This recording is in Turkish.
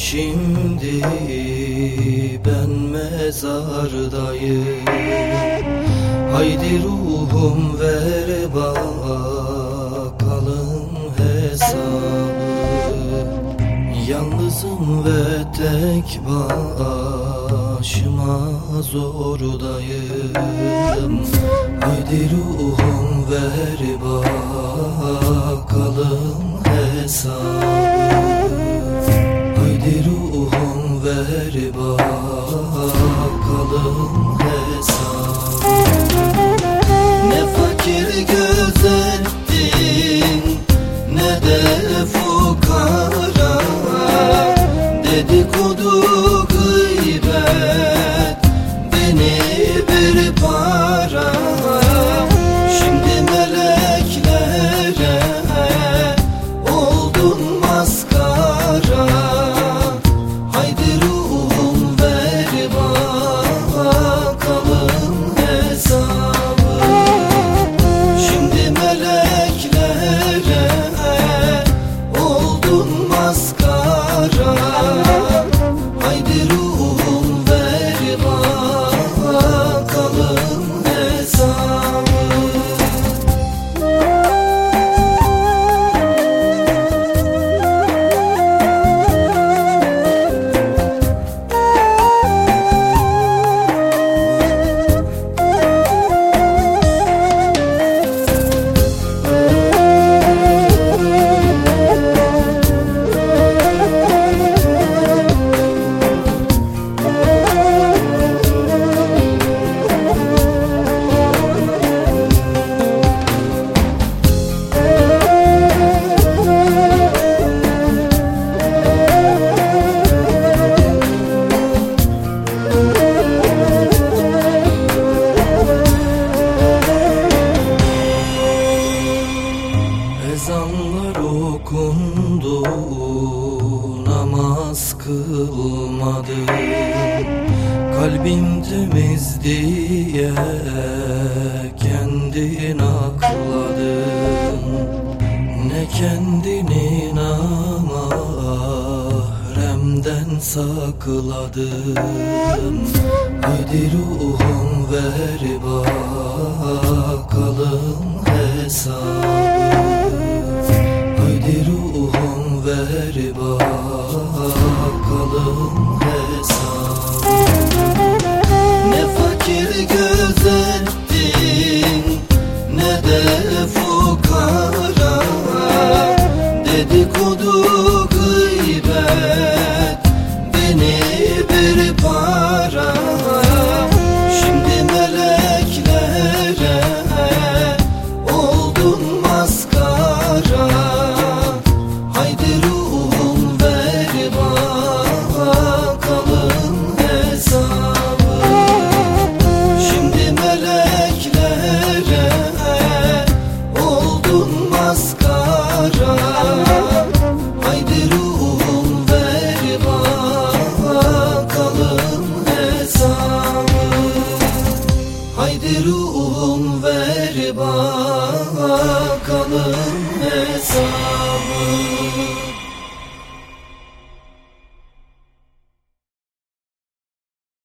Şimdi ben mezardayım. Haydi ruhum ver bakalım hesabı. Yalnızım ve tek başıma zordayım. Haydi ruhum ver bakalım hesabı. Ver bakalım hesabı Ne fakir gözettin ne de fukara Dedikodu Ezanlar okundu Namaz kılmadım Kalbim temiz diye Kendin akladın. Ne kendini namaremden sakladın. Haydi ruhum ver bakalım hesabı ruhum ver bakalım hesabı